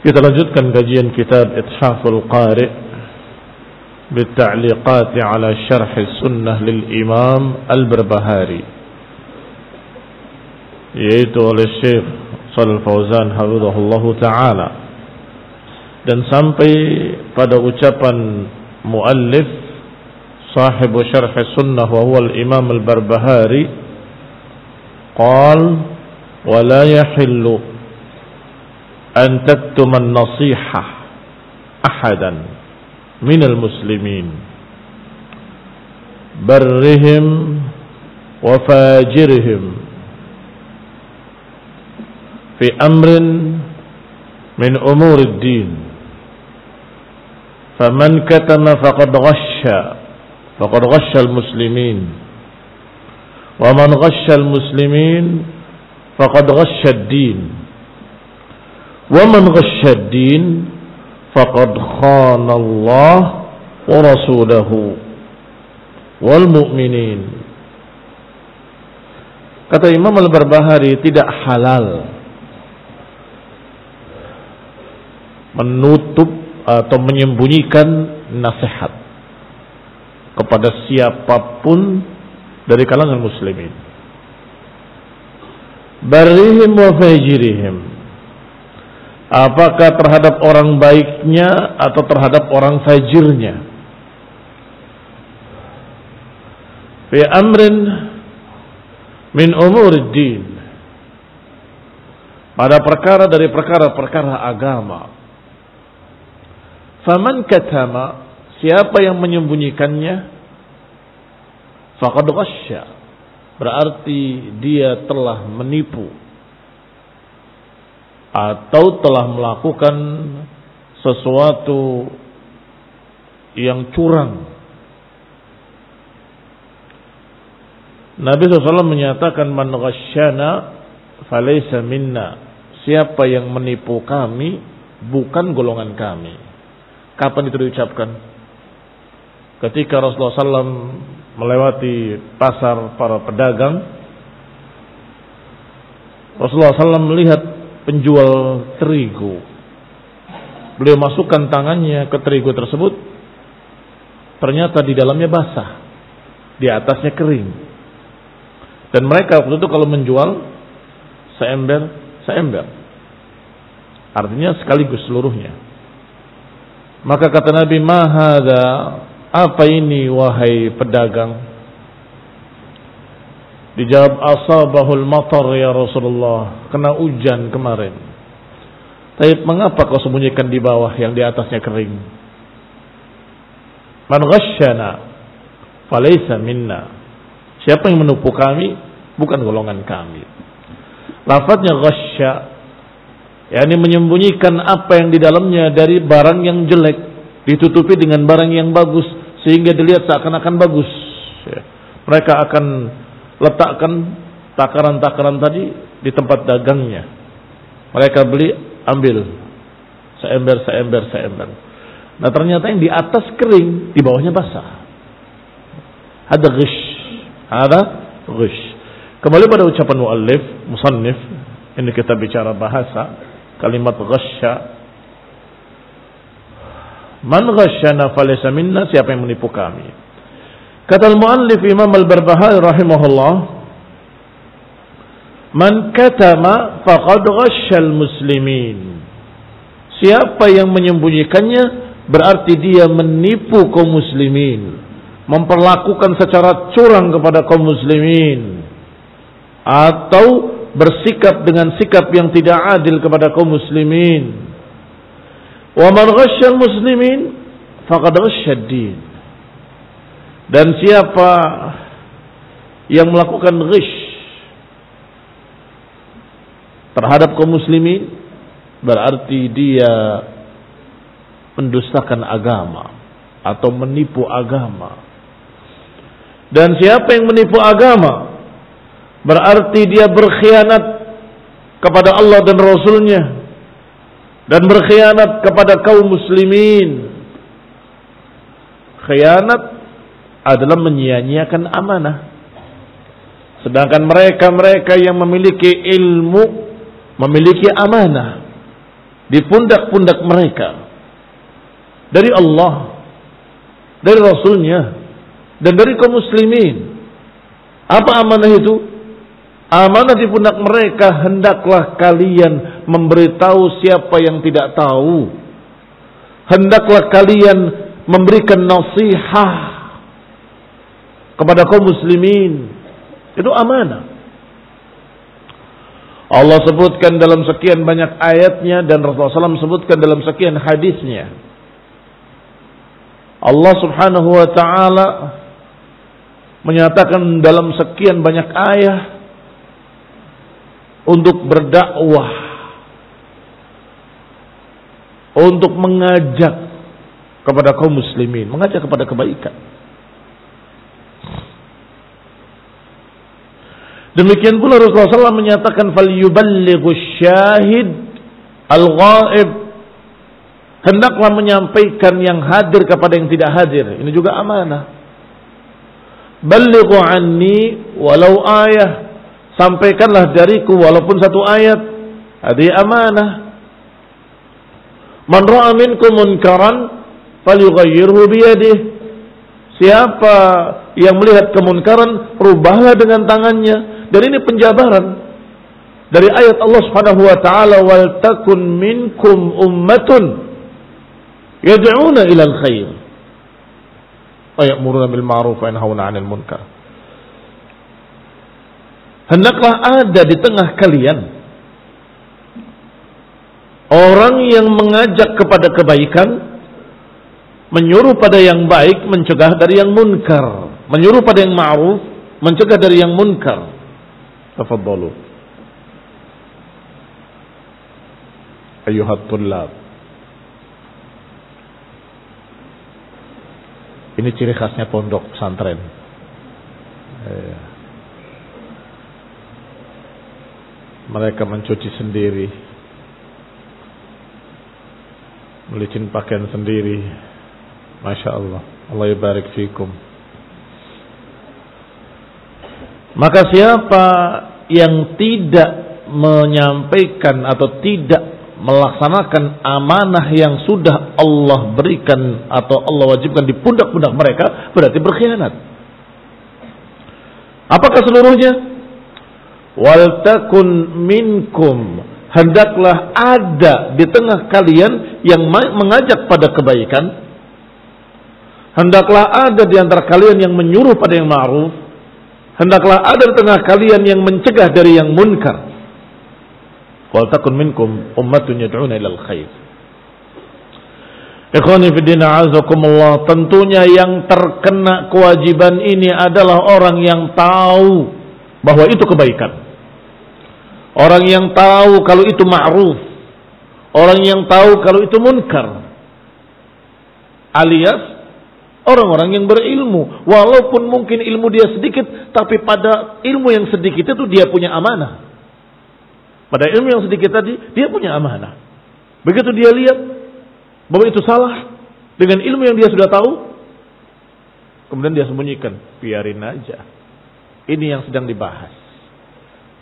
Kita lanjutkan kajian kitab Ithaful Qari بالتعليقات على شرح السنة للإمام البربهاري yaitu oleh Syekh Shalal Fauzan hafizahullah taala dan sampai pada ucapan muallif صاحب شرح السنة وهو الإمام البربهاري قال ولا يحل أن تكتم النصيحة أحدا من المسلمين برهم وفاجرهم في أمر من أمور الدين فمن كتم فقد غش فقد غش المسلمين ومن غش المسلمين فقد wa man ghasyaddin faqad khana Allah wa rasulahu. Kata Imam Al-Barbahari tidak halal menutup atau menyembunyikan nasihat kepada siapa pun dari kalangan muslimin. Barihim wa fajirihim. Apakah terhadap orang baiknya atau terhadap orang fajirnya? Fi amrin min din. Pada perkara dari perkara-perkara agama. Faman katama, siapa yang menyembunyikannya? Faqad ghasya. Berarti dia telah menipu atau telah melakukan sesuatu yang curang Nabi SAW menyatakan man ghasyana falaysa minna. Siapa yang menipu kami bukan golongan kami. Kapan itu diucapkan? Ketika Rasulullah SAW melewati pasar para pedagang, Rasulullah SAW melihat penjual terigu. Beliau masukkan tangannya ke terigu tersebut, ternyata di dalamnya basah, di atasnya kering. Dan mereka waktu itu kalau menjual seember, seember. Artinya sekaligus seluruhnya. Maka kata Nabi, "Mahada, apa ini wahai pedagang?" Dijawab asabahul matar ya Rasulullah. Kena hujan kemarin. Tapi mengapa kau sembunyikan di bawah yang di atasnya kering? Man ghasyana falaysa minna. Siapa yang menipu kami bukan golongan kami. Lafadznya ghasya yakni menyembunyikan apa yang di dalamnya dari barang yang jelek ditutupi dengan barang yang bagus sehingga dilihat seakan-akan bagus. Ya. Mereka akan letakkan takaran-takaran tadi di tempat dagangnya. Mereka beli, ambil seember, seember, seember. Nah ternyata yang di atas kering, di bawahnya basah. Ada ghish, ada ghish. Kembali pada ucapan muallif, musannif, ini kita bicara bahasa, kalimat ghasya. Man ghasyana falaysa minna, siapa yang menipu kami? Kata al-muallif Imam al-Barbahari rahimahullah, "Man katama faqad ghasyal muslimin." Siapa yang menyembunyikannya berarti dia menipu kaum muslimin, memperlakukan secara curang kepada kaum muslimin atau bersikap dengan sikap yang tidak adil kepada kaum muslimin. Wa man ghasyal muslimin faqad ghasyad din. Dan siapa yang melakukan ghish terhadap kaum muslimin berarti dia mendustakan agama atau menipu agama. Dan siapa yang menipu agama berarti dia berkhianat kepada Allah dan Rasulnya dan berkhianat kepada kaum muslimin. Khianat adalah menyia-nyiakan amanah. Sedangkan mereka-mereka yang memiliki ilmu, memiliki amanah di pundak-pundak mereka dari Allah, dari Rasulnya, dan dari kaum muslimin. Apa amanah itu? Amanah di pundak mereka hendaklah kalian memberitahu siapa yang tidak tahu. Hendaklah kalian memberikan nasihat kepada kaum muslimin. Itu amanah. Allah sebutkan dalam sekian banyak ayatnya dan Rasulullah SAW sebutkan dalam sekian hadisnya. Allah subhanahu wa ta'ala menyatakan dalam sekian banyak ayat untuk berdakwah untuk mengajak kepada kaum muslimin, mengajak kepada kebaikan. Demikian pula Rasulullah SAW menyatakan fal yuballighu syahid al-ghaib hendaklah menyampaikan yang hadir kepada yang tidak hadir. Ini juga amanah. Ballighu anni walau ayah. Sampaikanlah dariku walaupun satu ayat. Hadi amanah. Man ra'a minkum munkaran falyughayyirhu biyadihi. Siapa yang melihat kemunkaran, rubahlah dengan tangannya. Dan ini penjabaran dari ayat Allah Subhanahu wa taala wal takun minkum ummatun yad'una ila al-khair wa ya'muruna bil ma'ruf wa yanhauna 'anil munkar. Hendaklah ada di tengah kalian orang yang mengajak kepada kebaikan, menyuruh pada yang baik, mencegah dari yang munkar, menyuruh pada yang ma'ruf, mencegah dari yang munkar. تفضلوا أيها الطلاب Ini ciri khasnya pondok pesantren. Eh, Mereka mencuci sendiri. Melicin pakaian sendiri. Masya Allah. Allah barik fikum. Maka siapa yang tidak menyampaikan atau tidak melaksanakan amanah yang sudah Allah berikan atau Allah wajibkan di pundak-pundak mereka berarti berkhianat. Apakah seluruhnya? Wal takun minkum hendaklah ada di tengah kalian yang mengajak pada kebaikan. Hendaklah ada di antara kalian yang menyuruh pada yang ma'ruf. Hendaklah ada di tengah kalian yang mencegah dari yang munkar Wal takun minkum ummatun yad'una ilal khair. Ikhwani fiddina azakumullah. Tentunya yang terkena kewajiban ini adalah orang yang tahu bahwa itu kebaikan. Orang yang tahu kalau itu ma'ruf. Orang yang tahu kalau itu munkar. Alias orang-orang yang berilmu. Walaupun mungkin ilmu dia sedikit, tapi pada ilmu yang sedikit itu dia punya amanah. Pada ilmu yang sedikit tadi, dia punya amanah. Begitu dia lihat bahwa itu salah dengan ilmu yang dia sudah tahu, kemudian dia sembunyikan, biarin aja. Ini yang sedang dibahas.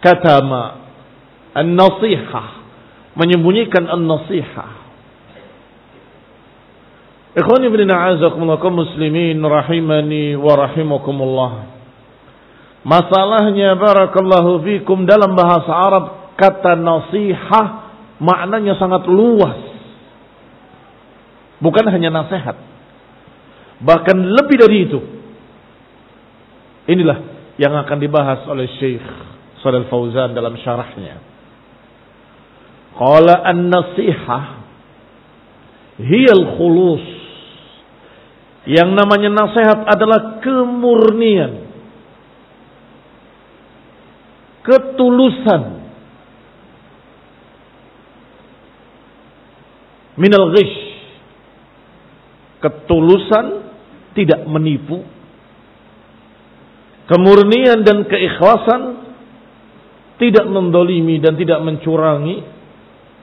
Kata ma an-nasihah, menyembunyikan an-nasihah. Ikhwan ibn a'azakumullah muslimin rahimani wa rahimakumullah. Masalahnya barakallahu fikum dalam bahasa Arab kata nasihah maknanya sangat luas. Bukan hanya nasihat. Bahkan lebih dari itu. Inilah yang akan dibahas oleh Syekh Shalal Fauzan dalam syarahnya. Qala an-nasihah hiyal khulus. Yang namanya nasihat adalah kemurnian. Ketulusan. Minal ghish. Ketulusan tidak menipu. Kemurnian dan keikhlasan tidak mendolimi dan tidak mencurangi.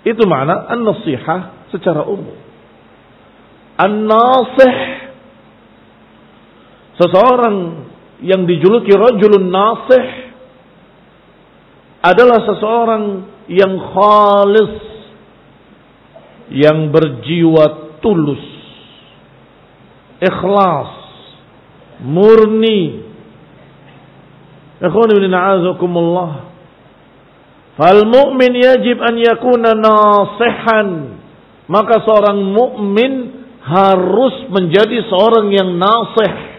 Itu makna an-nasihah secara umum. An-nasih seseorang yang dijuluki rajulun nasih adalah seseorang yang khalis yang berjiwa tulus, ikhlas, murni. Ikhwan ibn a'azakumullah. Fal mu'min yajib an yakuna nasihan. Maka seorang mukmin harus menjadi seorang yang nasih.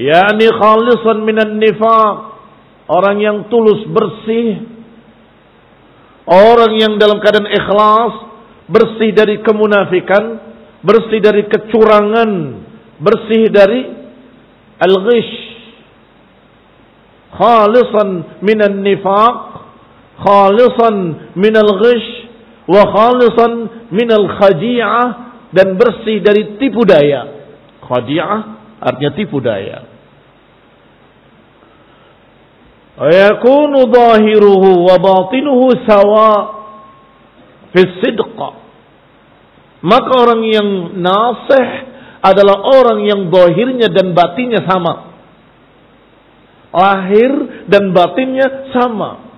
Yani khalisan minan nifaq. Orang yang tulus bersih Orang yang dalam keadaan ikhlas, bersih dari kemunafikan, bersih dari kecurangan, bersih dari al-ghish. Khalisan minan nifaq, khalisan minal ghish, wa khalisan minal khadi'ah, dan bersih dari tipu daya. Khadi'ah artinya tipu daya. ويكون ظاهره وباطنه سواء في الصدق maka orang yang nasih adalah orang yang zahirnya dan batinnya sama lahir dan batinnya sama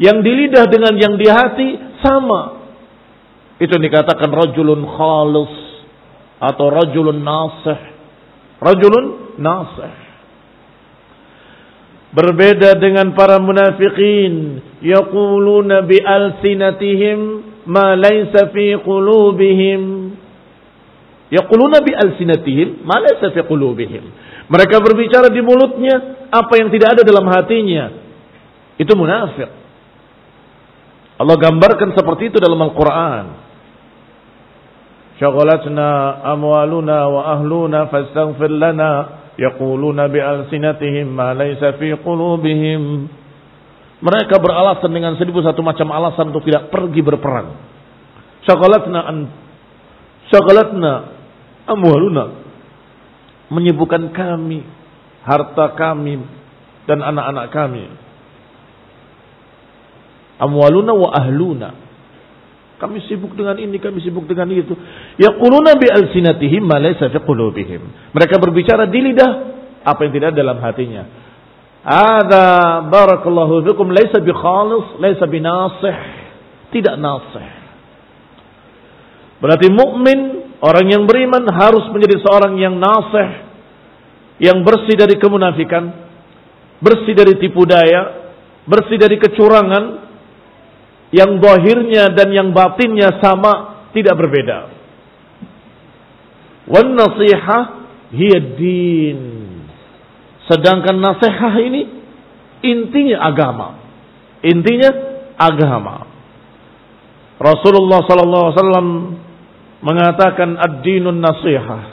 yang di lidah dengan yang di hati sama itu dikatakan rajulun khalis atau rajulun nasih rajulun nasih Berbeda dengan para munafikin. Yaquluna bi alsinatihim ma laysa fi qulubihim. Yaquluna bi alsinatihim ma laysa fi qulubihim. Mereka berbicara di mulutnya apa yang tidak ada dalam hatinya. Itu munafik. Allah gambarkan seperti itu dalam Al-Quran. Syaghalatna amwaluna wa ahluna fastaghfir lana yaquluna bi alsinatihim ma laysa fi qulubihim mereka beralasan dengan seribu satu macam alasan untuk tidak pergi berperang syaghalatna an syaghalatna amwaluna menyibukkan kami harta kami dan anak-anak kami. Amwaluna wa ahluna. Kami sibuk dengan ini, kami sibuk dengan itu. Yaquluna bi alsinatihim ma laysa fi qulubihim. Mereka berbicara di lidah apa yang tidak dalam hatinya. Ada barakallahu fikum laysa bi khalis, laysa bi nasih. Tidak nasih. Berarti mukmin, orang yang beriman harus menjadi seorang yang nasih, yang bersih dari kemunafikan, bersih dari tipu daya, bersih dari kecurangan, yang zahirnya dan yang batinnya sama, tidak berbeda. Wan nasihah hiya din. Sedangkan nasihat ini intinya agama. Intinya agama. Rasulullah sallallahu alaihi wasallam mengatakan ad-dinun nasihah.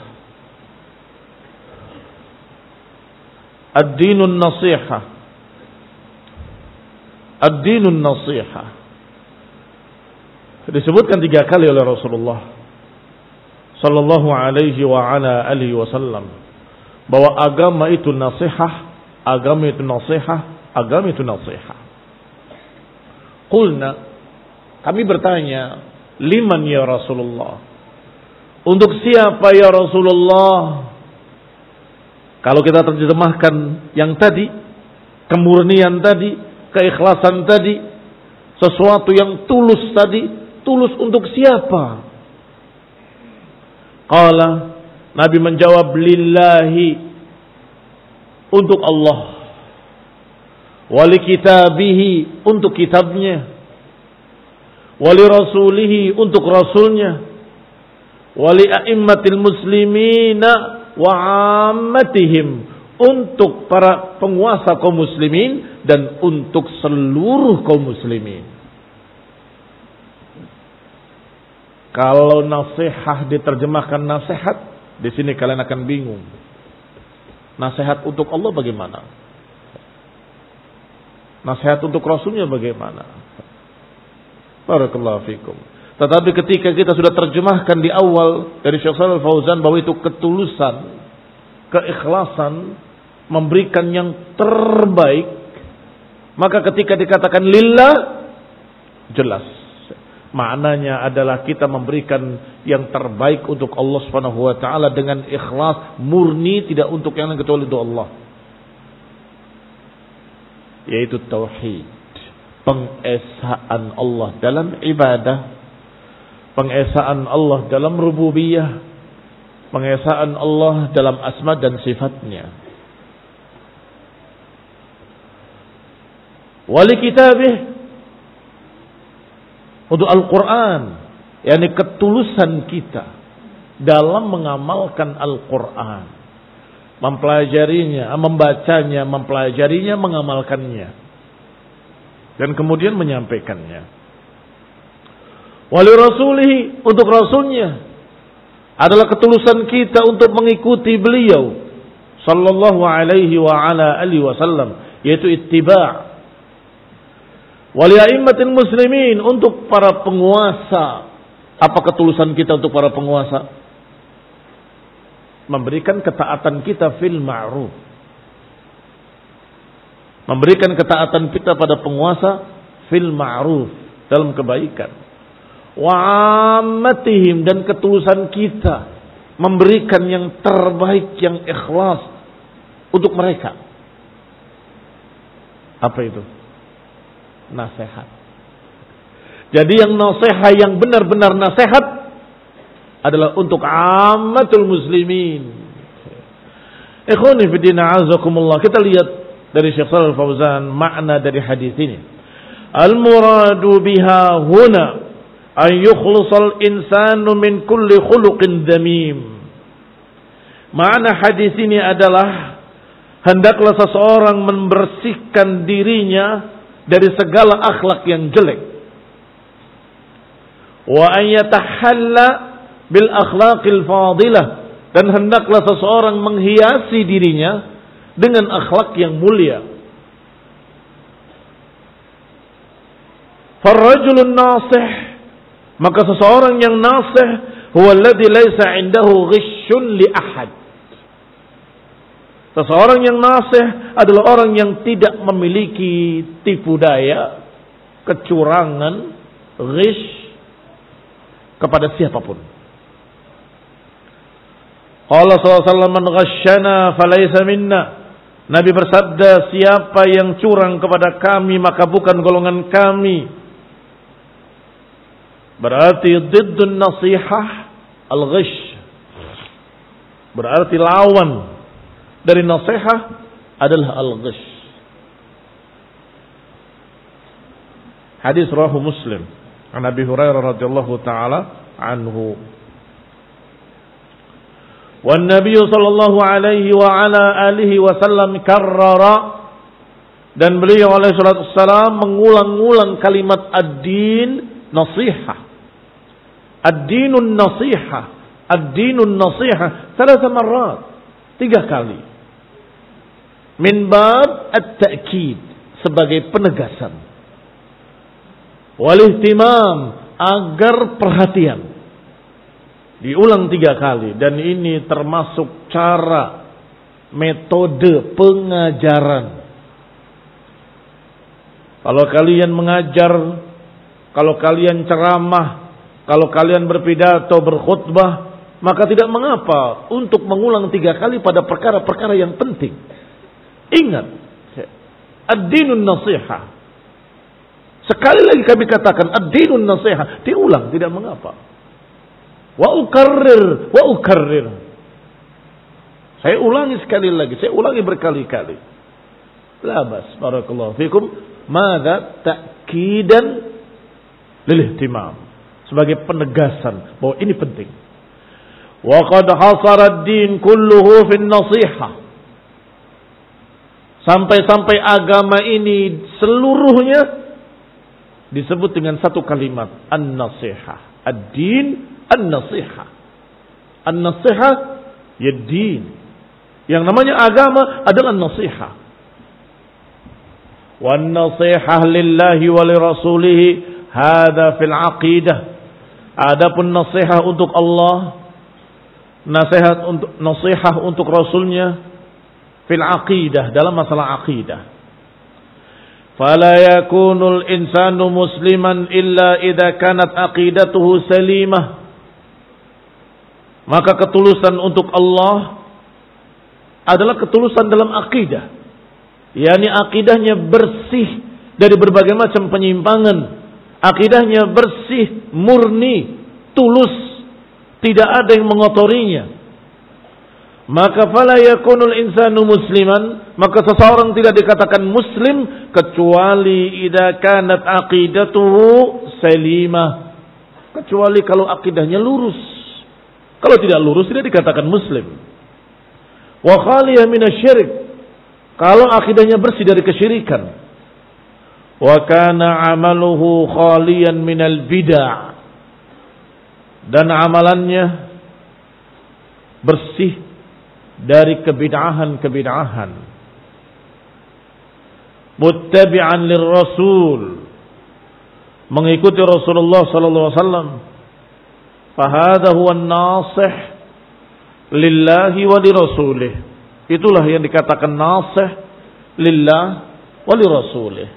Ad-dinun nasihah. Ad-dinun nasihah. Disebutkan tiga kali oleh Rasulullah Sallallahu alaihi wa ala alihi wasallam bahwa agama itu nasihat, agama itu nasihat, agama itu nasihat. Qulna kami bertanya, liman ya Rasulullah? Untuk siapa ya Rasulullah? Kalau kita terjemahkan yang tadi, kemurnian tadi, keikhlasan tadi, sesuatu yang tulus tadi, tulus untuk siapa? Qala Nabi menjawab lillahi untuk Allah. Wali kitabihi untuk kitabnya. Wali rasulihi untuk rasulnya. Wali a'immatil muslimina wa ammatihim untuk para penguasa kaum muslimin dan untuk seluruh kaum muslimin. Kalau nasihat diterjemahkan nasihat, di sini kalian akan bingung. Nasihat untuk Allah bagaimana? Nasihat untuk Rasulnya bagaimana? Barakallahu fikum. Tetapi ketika kita sudah terjemahkan di awal dari Syekh Shalal Fauzan bahwa itu ketulusan, keikhlasan, memberikan yang terbaik, maka ketika dikatakan lillah, jelas Maknanya adalah kita memberikan yang terbaik untuk Allah Subhanahu wa taala dengan ikhlas, murni tidak untuk yang lain kecuali untuk Allah. Yaitu tauhid, pengesaan Allah dalam ibadah, pengesaan Allah dalam rububiyah, pengesaan Allah dalam asma dan sifatnya. Wali kitabih untuk Al-Quran. yakni ketulusan kita dalam mengamalkan Al-Quran. Mempelajarinya, membacanya, mempelajarinya, mengamalkannya. Dan kemudian menyampaikannya. Wali rasulihi untuk rasulnya adalah ketulusan kita untuk mengikuti beliau sallallahu alaihi wa ala alihi wasallam yaitu ittiba' Waliaimatin muslimin untuk para penguasa. Apa ketulusan kita untuk para penguasa? Memberikan ketaatan kita fil ma'ruf. Memberikan ketaatan kita pada penguasa fil ma'ruf dalam kebaikan. Wa ammatihim dan ketulusan kita memberikan yang terbaik yang ikhlas untuk mereka. Apa itu? Nasihat. Jadi yang nasihat yang benar-benar nasihat adalah untuk amatul muslimin. Ikhwani fidina azakumullah. Kita lihat dari Syekh Shalal Fauzan makna dari hadis ini. Al-muradu biha huna an yukhlisal insanu min kulli khuluqin damim. Makna hadis ini adalah hendaklah seseorang membersihkan dirinya dari segala akhlak yang jelek. Wa an yatahalla bil akhlaqil fadilah dan hendaklah seseorang menghiasi dirinya dengan akhlak yang mulia. Farrajulun nasih maka seseorang yang nasih huwa alladhi laisa indahu ghishun li ahad. Seseorang yang nasih adalah orang yang tidak memiliki tipu daya, kecurangan, ghish kepada siapa pun. Allah SAW man ghasyana falaysa minna. Nabi bersabda, siapa yang curang kepada kami maka bukan golongan kami. Berarti diddun nasihah al-ghish. Berarti lawan dari nasihat adalah al-ghish. Hadis rahu Muslim an Abi Hurairah radhiyallahu taala anhu. والنبي صلى الله عليه وعلى آله وسلم كرر dan beliau alaihi salatu wassalam mengulang-ulang kalimat ad-din nasiha. Ad-dinun nasiha. Ad-dinun nasiha. Salah marrat. Tiga kali min bab at-ta'kid sebagai penegasan. Wal ihtimam agar perhatian. Diulang tiga kali dan ini termasuk cara metode pengajaran. Kalau kalian mengajar kalau kalian ceramah kalau kalian berpidato berkhutbah maka tidak mengapa untuk mengulang tiga kali pada perkara-perkara yang penting Ingat, ad-dinun nasiha. Sekali lagi kami katakan ad-dinun nasiha, diulang tidak mengapa. Wa ukarrir, wa ukarrir. Saya ulangi sekali lagi, saya ulangi berkali-kali. Labas, barakallahu fikum. Mada ta'kidan lil ihtimam. Sebagai penegasan bahwa ini penting. Wa qad hasara ad-din kulluhu fi nasiha Sampai-sampai agama ini seluruhnya disebut dengan satu kalimat an-nasihah. Ad-din an-nasihah. An-nasihah ya din. Yang namanya agama adalah nasihah. Wan nasihah lillahi wa li rasulih hadza fil aqidah. Adapun nasihat untuk Allah, nasihat untuk nasihat untuk rasulnya fil aqidah dalam masalah aqidah. Fala yakunul insanu musliman illa idza kanat aqidatuhu salimah. Maka ketulusan untuk Allah adalah ketulusan dalam akidah. yakni akidahnya bersih dari berbagai macam penyimpangan. Akidahnya bersih, murni, tulus, tidak ada yang mengotorinya maka fala yakunul insanu musliman. Maka seseorang tidak dikatakan muslim kecuali idza kanat aqidatuhu salimah. Kecuali kalau akidahnya lurus. Kalau tidak lurus tidak dikatakan muslim. Wa khaliyah minasyirik kalau akidahnya bersih dari kesyirikan. Wa kana amaluhu khaliyan minal bid'ah. Dan amalannya bersih dari kebid'ahan-kebid'ahan. Muttabi'an lirrasul. Mengikuti Rasulullah sallallahu alaihi wasallam. Fahada huwa nasih lillahi wa lirasulih. Itulah yang dikatakan nasih lillah wa lirasulih.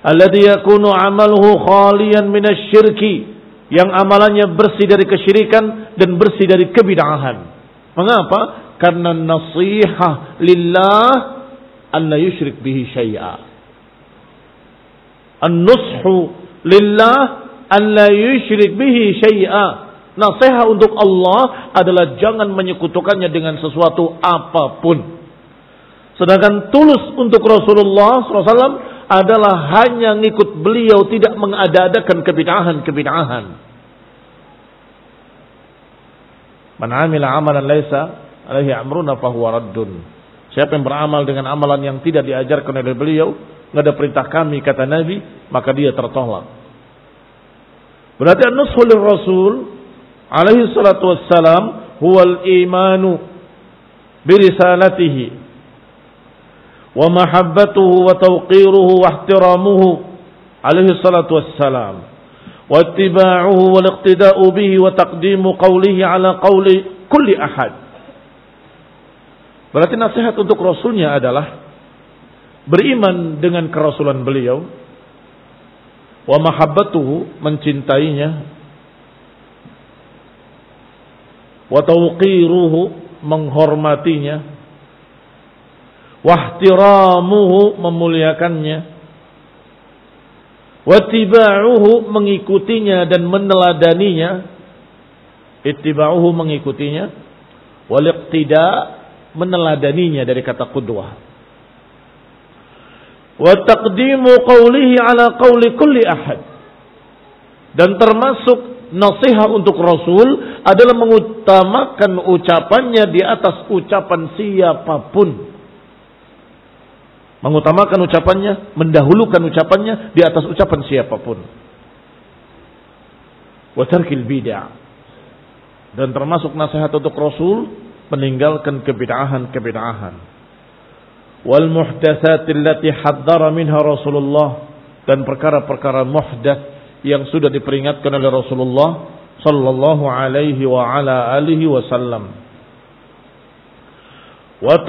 Alladhi yakunu amaluhu khaliyan minasyirki. Yang amalannya bersih dari kesyirikan dan bersih dari kebid'ahan. Mengapa? Karena nasihat lillah an la yushrik bihi syai'a. An-nushu lillah an la yushrik bihi syai'a. Nasihat untuk Allah adalah jangan menyekutukannya dengan sesuatu apa pun. Sedangkan tulus untuk Rasulullah SAW adalah hanya ngikut beliau tidak mengada-adakan kebid'ahan-kebid'ahan. Man amila amalan laisa alaihi amruna fahuwa raddun. Siapa yang beramal dengan amalan yang tidak diajarkan oleh beliau, nggak ada perintah kami kata Nabi, maka dia tertolak. Berarti an-nushu Rasul alaihi salatu wassalam huwal imanu birisalatihi wa mahabbatuhu wa tawqiruhu wa ihtiramuhu alaihi salatu wassalam واتباعه والاقتداء به وتقديم قوله على قول كل أحد Berarti nasihat untuk Rasulnya adalah beriman dengan kerasulan beliau, wa mahabbatuhu mencintainya, wa tawqiruhu menghormatinya, wa ihtiramuhu memuliakannya, wa tiba'uhu mengikutinya dan meneladaninya, ittiba'uhu mengikutinya, wal iqtida' meneladaninya dari kata qudwah. Wa taqdimu qawlihi ala qawli kulli ahad. Dan termasuk nasihat untuk Rasul adalah mengutamakan ucapannya di atas ucapan siapa pun. Mengutamakan ucapannya, mendahulukan ucapannya di atas ucapan siapa pun. Wa tarkil bid'ah. Dan termasuk nasihat untuk Rasul meninggalkan kebid'ahan-kebid'ahan. Wal muhdatsat allati haddara minha Rasulullah dan perkara-perkara muhdatsat yang sudah diperingatkan oleh Rasulullah sallallahu alaihi wa ala alihi wasallam. Wa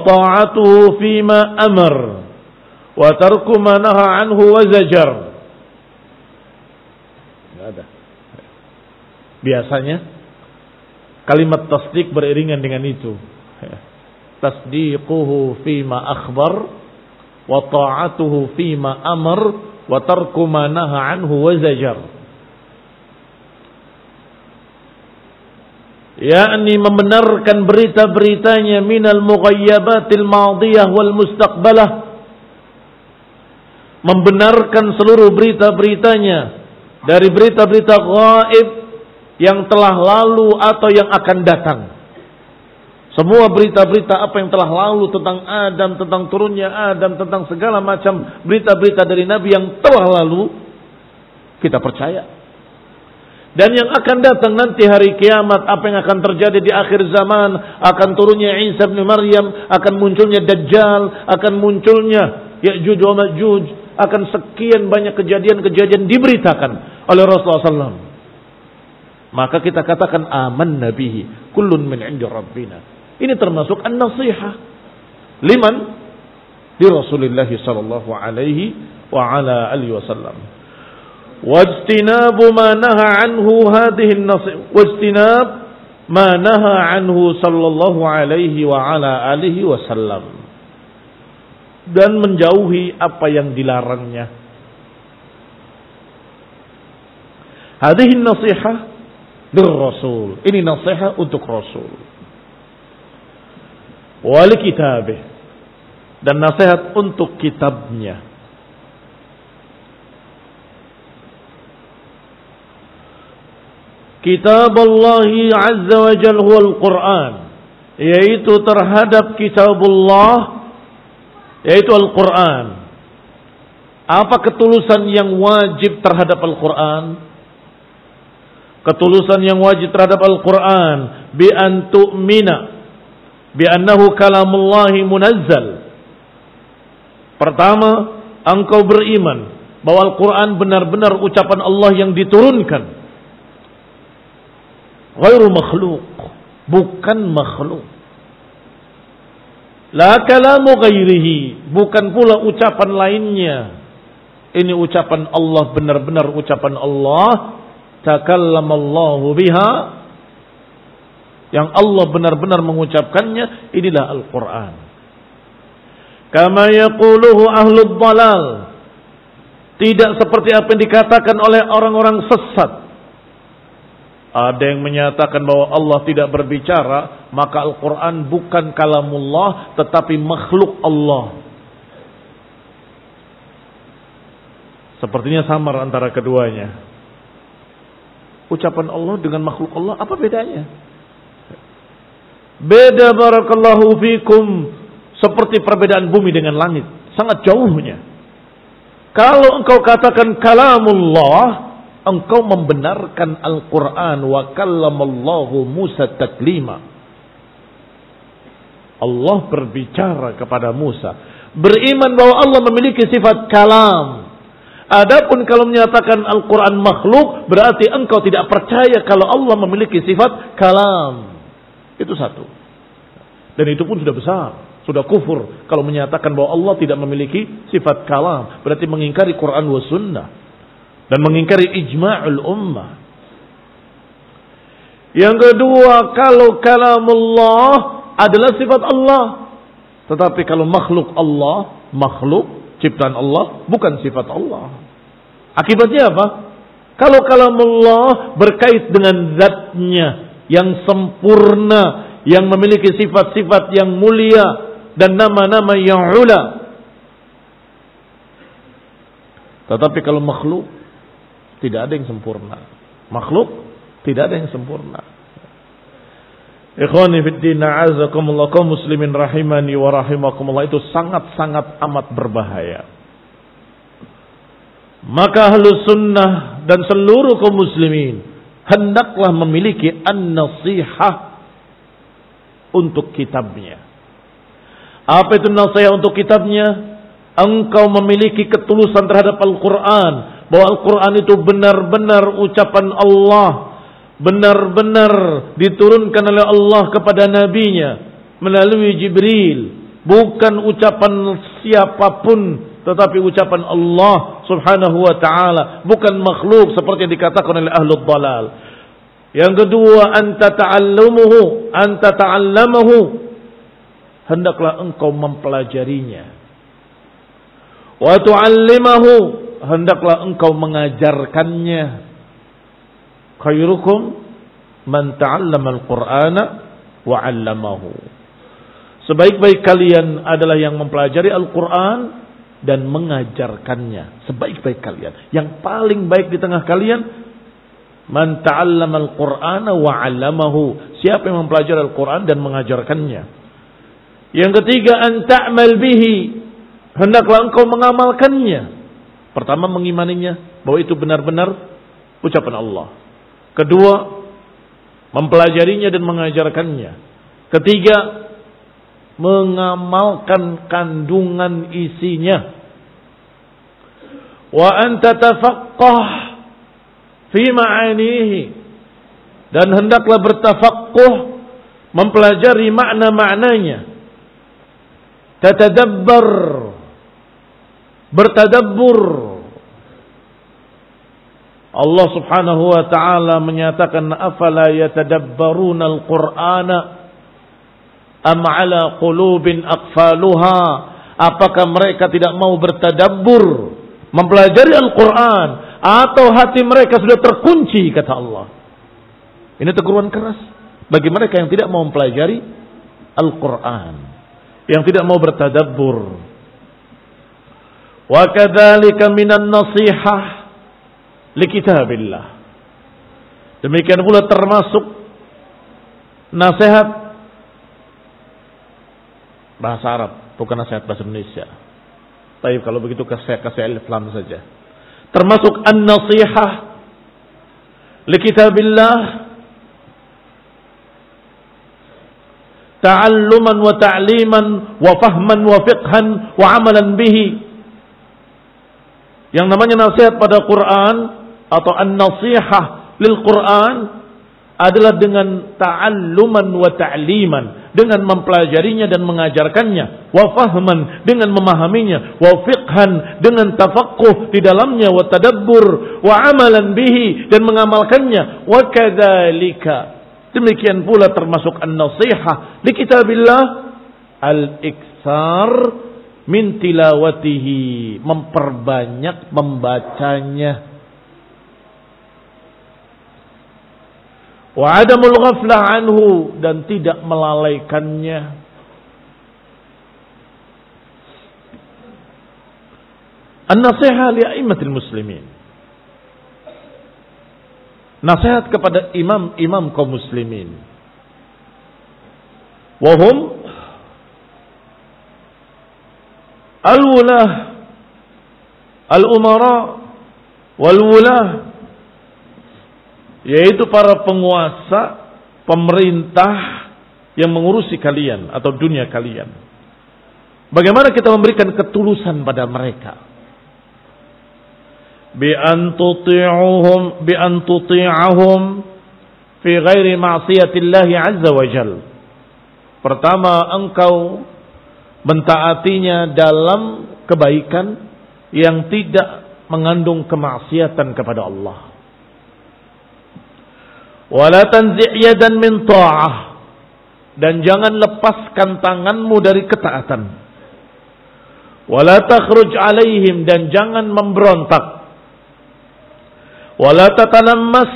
ta'atuhu fima amar wa tarku ma naha anhu wa zajar. ada. Biasanya kalimat tasdik beriringan dengan itu. Tasdiquhu fima akhbar wa ta'atuhu fima amar wa tarku ma naha anhu wa zajar. Yakni membenarkan berita-beritanya minal mughayyabatil madiyah wal mustaqbalah membenarkan seluruh berita-beritanya dari berita-berita gaib yang telah lalu atau yang akan datang. Semua berita-berita apa yang telah lalu tentang Adam, tentang turunnya Adam, tentang segala macam berita-berita dari Nabi yang telah lalu, kita percaya. Dan yang akan datang nanti hari kiamat, apa yang akan terjadi di akhir zaman, akan turunnya Isa bin Maryam, akan munculnya Dajjal, akan munculnya Ya'juj wa Ma'juj, akan sekian banyak kejadian-kejadian diberitakan oleh Rasulullah SAW. Maka kita katakan aman nabihi. Kullun min indi rabbina. Ini termasuk an-nasihah. Liman? Di Rasulullah sallallahu alaihi wa ala alihi wasallam. Wajtinabu ma naha anhu hadhihi an-nasihah. Wajtinab ma naha anhu sallallahu alaihi wa ala alihi wasallam. Dan menjauhi apa yang dilarangnya. Hadhihi an-nasihah Rasul. Ini nasihat untuk Rasul. Wali kitabih. Dan nasihat untuk kitabnya. Kitab Allah Azza wa Jal huwa Al-Quran. Yaitu terhadap kitab Allah. Yaitu Al-Quran. Apa ketulusan yang wajib terhadap Al-Quran? ketulusan yang wajib terhadap Al-Quran bi an tu'mina bi annahu kalamullahi munazzal pertama engkau beriman bahwa Al-Quran benar-benar ucapan Allah yang diturunkan ghairu makhluk bukan makhluk la kalamu ghairihi bukan pula ucapan lainnya ini ucapan Allah benar-benar ucapan Allah takallamallahu biha yang Allah benar-benar mengucapkannya inilah Al-Qur'an. Kama yaquluhu ahlul. Tidak seperti apa yang dikatakan oleh orang-orang sesat. Ada yang menyatakan bahwa Allah tidak berbicara, maka Al-Quran bukan kalamullah, tetapi makhluk Allah. Sepertinya samar antara keduanya ucapan Allah dengan makhluk Allah apa bedanya? Beda barakallahu fikum seperti perbedaan bumi dengan langit, sangat jauhnya. Kalau engkau katakan kalamullah, engkau membenarkan Al-Quran wa kallamallahu Musa taklima. Allah berbicara kepada Musa. Beriman bahwa Allah memiliki sifat kalam. Adapun kalau menyatakan Al-Quran makhluk, berarti engkau tidak percaya kalau Allah memiliki sifat kalam. Itu satu. Dan itu pun sudah besar. Sudah kufur. Kalau menyatakan bahwa Allah tidak memiliki sifat kalam. Berarti mengingkari Quran wa sunnah. Dan mengingkari ijma'ul ummah. Yang kedua, kalau kalamullah adalah sifat Allah. Tetapi kalau makhluk Allah, makhluk ciptaan Allah bukan sifat Allah. Akibatnya apa? Kalau kalamullah berkait dengan zatnya yang sempurna, yang memiliki sifat-sifat yang mulia dan nama-nama yang ula. Tetapi kalau makhluk tidak ada yang sempurna. Makhluk tidak ada yang sempurna. Ikhwani fiddin a'azakumullah kaum muslimin rahimani wa rahimakumullah itu sangat-sangat amat berbahaya. Maka ahlu sunnah dan seluruh kaum muslimin hendaklah memiliki an-nasihah untuk kitabnya. Apa itu nasihat untuk kitabnya? Engkau memiliki ketulusan terhadap Al-Quran. Bahwa Al-Quran itu benar-benar ucapan Allah. Benar-benar diturunkan oleh Allah kepada nabinya. Melalui Jibril. Bukan ucapan siapa pun tetapi ucapan Allah Subhanahu wa taala. Bukan makhluk seperti yang dikatakan oleh ahlul dalal. Yang kedua anta ta'allumuhu anta ta'allamahu. Hendaklah engkau mempelajarinya. Wa tu'allimahu hendaklah engkau mengajarkannya khairukum man ta'allama al-Qur'ana wa 'allamahu. Sebaik-baik kalian adalah yang mempelajari Al-Qur'an dan mengajarkannya. Sebaik-baik kalian. Yang paling baik di tengah kalian man ta'allama al-Qur'ana wa 'allamahu. Siapa yang mempelajari Al-Qur'an dan mengajarkannya. Yang ketiga an ta'mal bihi. Hendaklah engkau mengamalkannya. Pertama mengimaninya bahwa itu benar-benar ucapan Allah. Kedua, mempelajarinya dan mengajarkannya. Ketiga, mengamalkan kandungan isinya. Wa anta tafaqqah fi ma'anihi dan hendaklah bertafaqquh mempelajari makna-maknanya. Tatadabbar bertadabbur Allah Subhanahu wa taala menyatakan afala yatadabbaruna al-Qur'ana? Am ala qulubin aqfaluha? Apakah mereka tidak mau bertadabbur mempelajari Al-Qur'an atau hati mereka sudah terkunci kata Allah? Ini teguran keras bagi mereka yang tidak mau mempelajari Al-Qur'an yang tidak mau bertadabbur. Wa kadzalika minan nasihah likitabillah. Demikian pula termasuk nasihat bahasa Arab, bukan nasihat bahasa Indonesia. Tapi kalau begitu saya kasih alif lam saja. Termasuk an-nasihah likitabillah ta'alluman wa ta'liman wa fahman wa fiqhan wa amalan bihi. Yang namanya nasihat pada Quran atau an-nasihah lil Quran adalah dengan ta'alluman wa ta'liman dengan mempelajarinya dan mengajarkannya wa fahman dengan memahaminya wa fiqhan dengan tafaqquh di dalamnya wa tadabbur wa amalan bihi dan mengamalkannya wa kadzalika. Demikian pula termasuk an-nasihah di kitabillah al-iksar min tilawatihi memperbanyak membacanya wa adamul ghaflah anhu dan tidak melalaikannya An-nasihat li a'immatil muslimin. Nasihat kepada imam-imam kaum muslimin. Wahum al-wulah al-umara wal-wulah yaitu para penguasa, pemerintah yang mengurusi kalian atau dunia kalian. Bagaimana kita memberikan ketulusan pada mereka? Bi antuti'uhum fi ghairi ma'siyatillah azza wa jal. Pertama, engkau mentaatinya dalam kebaikan yang tidak mengandung kemaksiatan kepada Allah. Wala tanzi' yadan min ta'ah. Dan jangan lepaskan tanganmu dari ketaatan. Wala takhruj alaihim. Dan jangan memberontak. Wala tatalammas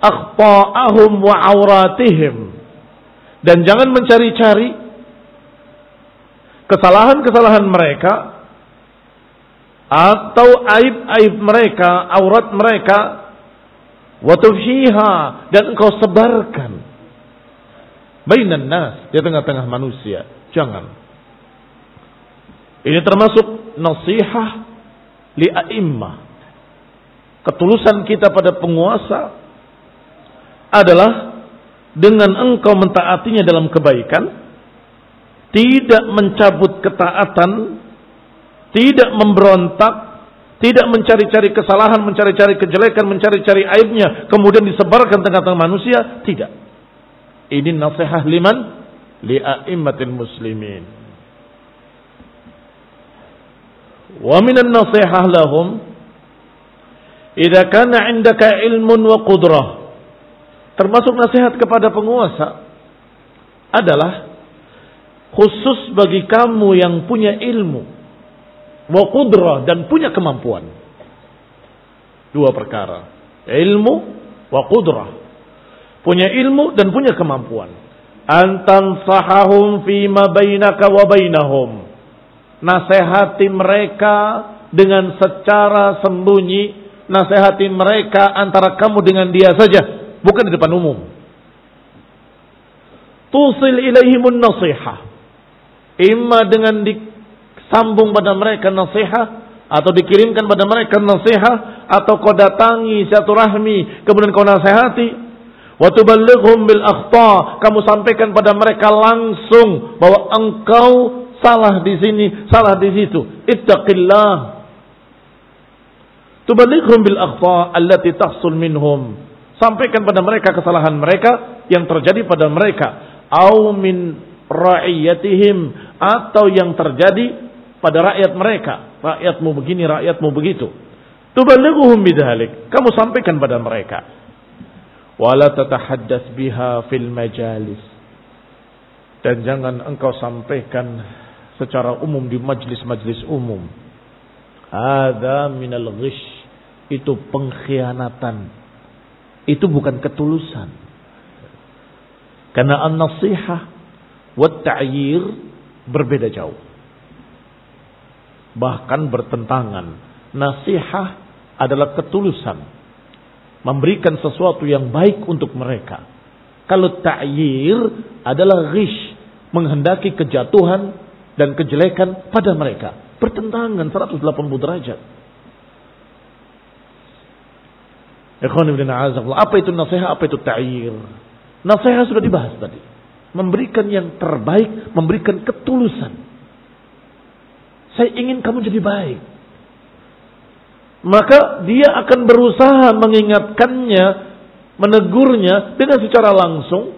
akhta'ahum wa auratihim. Dan jangan mencari-cari kesalahan-kesalahan mereka atau aib-aib mereka, aurat mereka wa dan engkau sebarkan bainan nas di tengah-tengah manusia. Jangan. Ini termasuk nasihat li a'immah ketulusan kita pada penguasa adalah dengan engkau mentaatinya dalam kebaikan, tidak mencabut ketaatan, tidak memberontak, tidak mencari-cari kesalahan, mencari-cari kejelekan, mencari-cari aibnya, kemudian disebarkan tengah-tengah manusia, tidak. Ini nasihat liman li'a'immatil muslimin. Wa minan nasihah lahum Idza kana indaka ilmun wa qudrah. Termasuk nasihat kepada penguasa adalah khusus bagi kamu yang punya ilmu wa qudrah dan punya kemampuan. Dua perkara. Ilmu wa qudrah. Punya ilmu dan punya kemampuan. Antan sahahum fima bainaka wa bainahum. Nasihati mereka dengan secara sembunyi nasihati mereka antara kamu dengan dia saja, bukan di depan umum. Tusil ilaihimun nasiha. Imma dengan disambung pada mereka nasihat atau dikirimkan pada mereka nasihat atau kau datangi satu rahmi kemudian kau nasihati wa tuballighum bil akhta kamu sampaikan pada mereka langsung bahwa engkau salah di sini salah di situ ittaqillah Tubalighum bil akhfa allati tahsul minhum. Sampaikan pada mereka kesalahan mereka yang terjadi pada mereka. Au min ra'iyatihim. Atau yang terjadi pada rakyat mereka. Rakyatmu begini, rakyatmu begitu. Tubalighuhum bidhalik. Kamu sampaikan pada mereka. Wala tatahaddas biha fil majalis. Dan jangan engkau sampaikan secara umum di majlis-majlis umum. Ada minal ghish itu pengkhianatan. Itu bukan ketulusan. Karena an-nasihah wa ta'yir berbeda jauh. Bahkan bertentangan. Nasihah adalah ketulusan. Memberikan sesuatu yang baik untuk mereka. Kalau ta'yir adalah ghish. Menghendaki kejatuhan dan kejelekan pada mereka. Bertentangan 180 derajat. Apa itu nasihat? Apa itu ta'ir? Nasihat sudah dibahas tadi. Memberikan yang terbaik, memberikan ketulusan. Saya ingin kamu jadi baik. Maka dia akan berusaha mengingatkannya, menegurnya dengan secara langsung.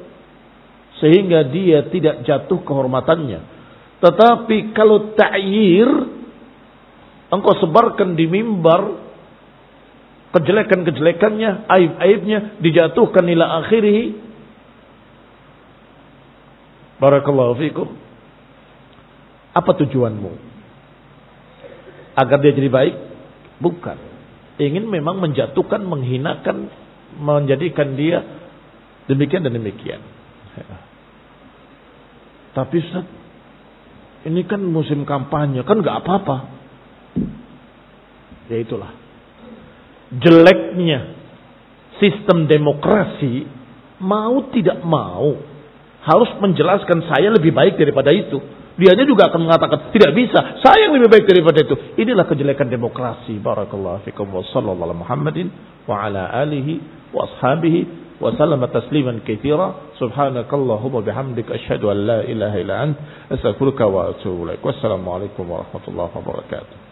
Sehingga dia tidak jatuh kehormatannya. Tetapi kalau ta'ir, engkau sebarkan di mimbar, kejelekan-kejelekannya, aib-aibnya dijatuhkan ila akhirih. Barakallahu fikum. Apa tujuanmu? Agar dia jadi baik? Bukan. Ingin memang menjatuhkan, menghinakan, menjadikan dia demikian dan demikian. Tapi Ustaz, ini kan musim kampanye, kan nggak apa-apa. Ya itulah jeleknya sistem demokrasi, mau tidak mau harus menjelaskan saya lebih baik daripada itu. Dianya juga akan mengatakan tidak bisa, saya yang lebih baik daripada itu. Inilah kejelekan demokrasi. Barakallahu fikum wa sallallahu Muhammadin wa ala alihi wa ashabihi wa sallama tasliman katsira. Subhanakallahumma bihamdika asyhadu an la ilaha illa ant astaghfiruka wa atubu ilaik. Wassalamualaikum warahmatullahi wabarakatuh.